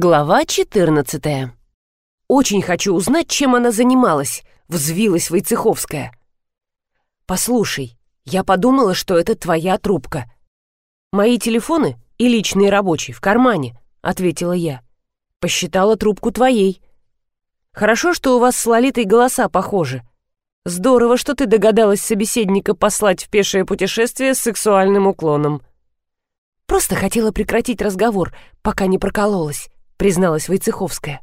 Глава 14 «Очень хочу узнать, чем она занималась», — взвилась Войцеховская. «Послушай, я подумала, что это твоя трубка. Мои телефоны и личный рабочий в кармане», — ответила я. «Посчитала трубку твоей. Хорошо, что у вас с Лолитой голоса похожи. Здорово, что ты догадалась собеседника послать в пешее путешествие с сексуальным уклоном». «Просто хотела прекратить разговор, пока не прокололась», — призналась Войцеховская.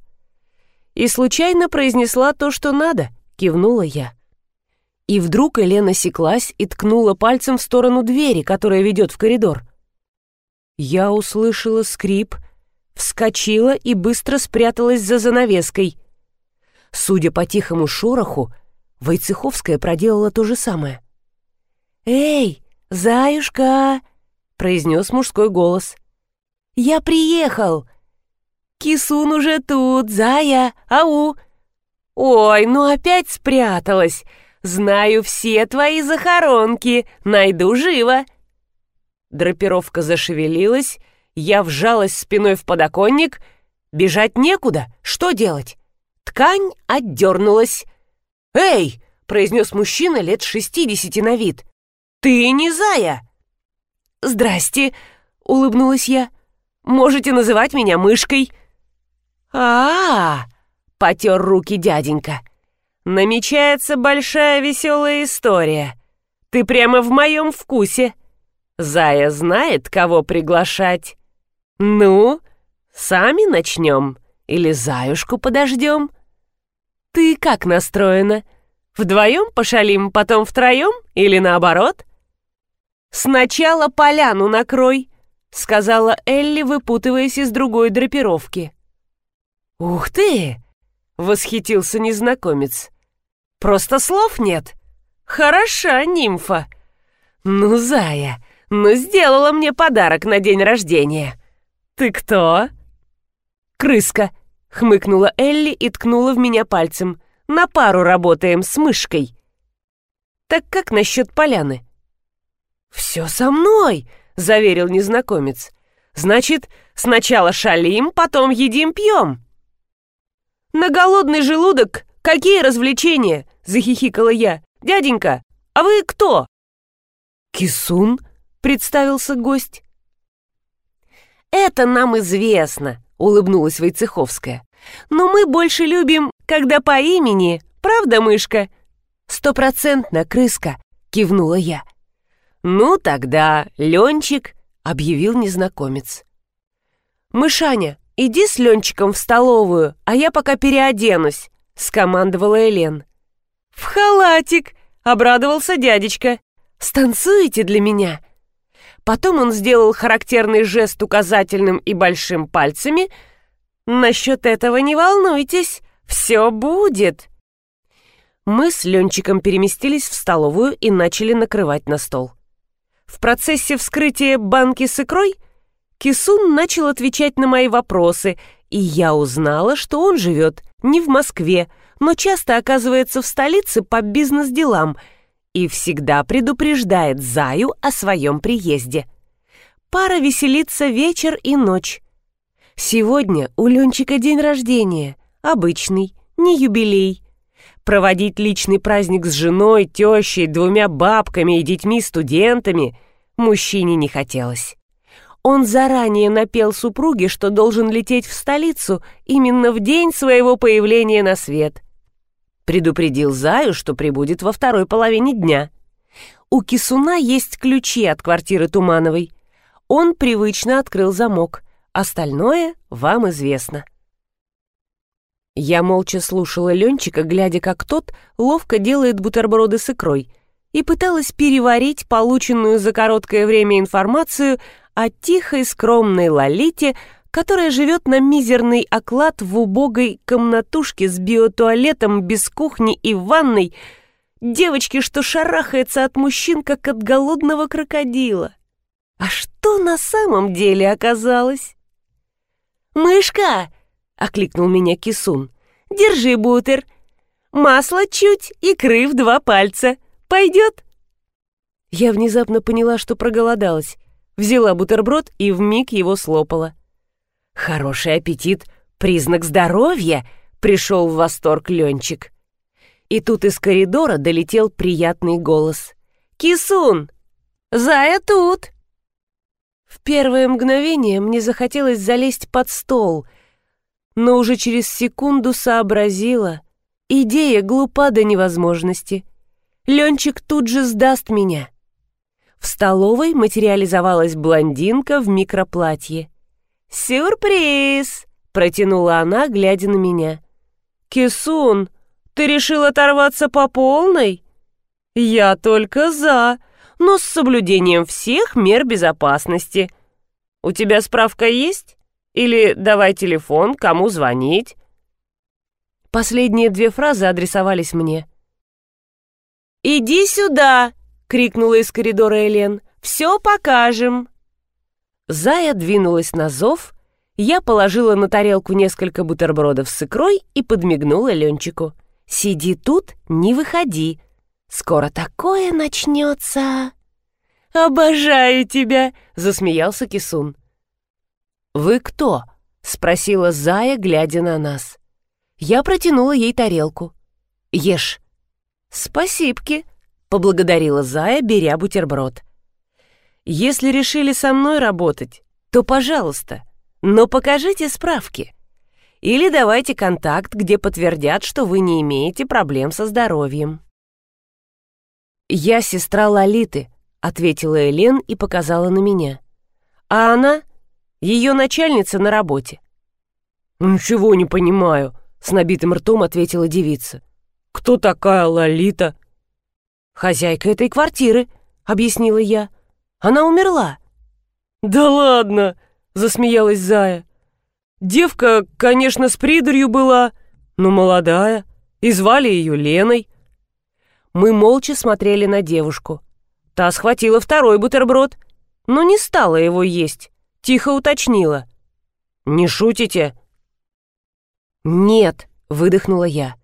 «И случайно произнесла то, что надо», — кивнула я. И вдруг Елена секлась и ткнула пальцем в сторону двери, которая ведет в коридор. Я услышала скрип, вскочила и быстро спряталась за занавеской. Судя по тихому шороху, Войцеховская проделала то же самое. «Эй, заюшка!» — произнес мужской голос. «Я приехал! Кисун уже тут, зая, ау!» «Ой, ну опять спряталась! Знаю все твои захоронки, найду живо!» Драпировка зашевелилась, я вжалась спиной в подоконник. Бежать некуда, что делать? Ткань отдернулась. «Эй!» — произнес мужчина лет шестидесяти на вид. «Ты не зая!» «Здрасте!» — улыбнулась я. «Можете называть меня мышкой». «А-а-а!» — потер руки дяденька. «Намечается большая веселая история. Ты прямо в моем вкусе. Зая знает, кого приглашать. Ну, сами начнем или заюшку подождем? Ты как настроена? Вдвоем пошалим, потом втроем или наоборот?» «Сначала поляну накрой», — сказала Элли, выпутываясь из другой драпировки. «Ух ты!» — восхитился незнакомец. «Просто слов нет. Хороша нимфа. Ну, зая, ну сделала мне подарок на день рождения. Ты кто?» «Крыска», — хмыкнула Элли и ткнула в меня пальцем. «На пару работаем с мышкой». «Так как насчет поляны?» «Все со мной!» — заверил незнакомец. «Значит, сначала шалим, потом едим-пьем». «На голодный желудок какие развлечения?» — захихикала я. «Дяденька, а вы кто?» «Кисун», — представился гость. «Это нам известно», — улыбнулась Войцеховская. «Но мы больше любим, когда по имени, правда, мышка?» «Стопроцентно, крыска», — кивнула я. «Ну тогда, Ленчик», — объявил незнакомец. «Мышаня, иди с Ленчиком в столовую, а я пока переоденусь», — скомандовала Элен. «В халатик!» — обрадовался дядечка. «Станцуете для меня?» Потом он сделал характерный жест указательным и большим пальцами. «Насчет этого не волнуйтесь, все будет!» Мы с Ленчиком переместились в столовую и начали накрывать на стол. В процессе вскрытия банки с икрой Кисун начал отвечать на мои вопросы, и я узнала, что он живет не в Москве, но часто оказывается в столице по бизнес-делам и всегда предупреждает Заю о своем приезде. Пара веселится вечер и ночь. Сегодня у Ленчика день рождения, обычный, не юбилей. Проводить личный праздник с женой, тещей, двумя бабками и детьми-студентами мужчине не хотелось. Он заранее напел супруге, что должен лететь в столицу именно в день своего появления на свет. Предупредил Заю, что прибудет во второй половине дня. У Кисуна есть ключи от квартиры Тумановой. Он привычно открыл замок. Остальное вам известно. Я молча слушала Ленчика, глядя, как тот ловко делает бутерброды с икрой, и пыталась переварить полученную за короткое время информацию о тихой скромной Лолите, которая живет на мизерный оклад в убогой комнатушке с биотуалетом без кухни и ванной, девочке, что шарахается от мужчин, как от голодного крокодила. А что на самом деле оказалось? «Мышка!» — окликнул меня Кисун. «Держи бутер. Масло чуть, икры в два пальца. Пойдет?» Я внезапно поняла, что проголодалась. Взяла бутерброд и вмиг его слопала. Хороший аппетит — признак здоровья, пришел в восторг Ленчик. И тут из коридора долетел приятный голос. «Кисун! Зая тут!» В первое мгновение мне захотелось залезть под стол, но уже через секунду сообразила. Идея глупа до невозможности. Ленчик тут же сдаст меня. В столовой материализовалась блондинка в микроплатье. «Сюрприз!» — протянула она, глядя на меня. «Кисун, ты решил оторваться по полной?» «Я только за, но с соблюдением всех мер безопасности. У тебя справка есть? Или давай телефон, кому звонить?» Последние две фразы адресовались мне. «Иди сюда!» — крикнула из коридора Элен. «Все покажем!» Зая двинулась на зов, я положила на тарелку несколько бутербродов с икрой и подмигнула Ленчику. «Сиди тут, не выходи. Скоро такое начнется!» «Обожаю тебя!» — засмеялся Кисун. «Вы кто?» — спросила Зая, глядя на нас. Я протянула ей тарелку. «Ешь». «Спасибки», — поблагодарила Зая, беря бутерброд. «Если решили со мной работать, то, пожалуйста, но покажите справки. Или давайте контакт, где подтвердят, что вы не имеете проблем со здоровьем». «Я сестра Лолиты», — ответила Элен и показала на меня. «А она — ее начальница на работе». «Ничего не понимаю», — с набитым ртом ответила девица. «Кто такая Лолита?» «Хозяйка этой квартиры», — объяснила я. «Она умерла». «Да ладно!» — засмеялась Зая. «Девка, конечно, с придурью была, но молодая, и звали ее Леной». Мы молча смотрели на девушку. Та схватила второй бутерброд, но не стала его есть, тихо уточнила. «Не шутите?» «Нет», — выдохнула я.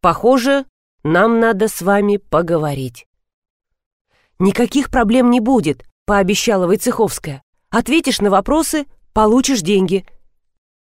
«Похоже, нам надо с вами поговорить». «Никаких проблем не будет», — пообещала Войцеховская. «Ответишь на вопросы — получишь деньги.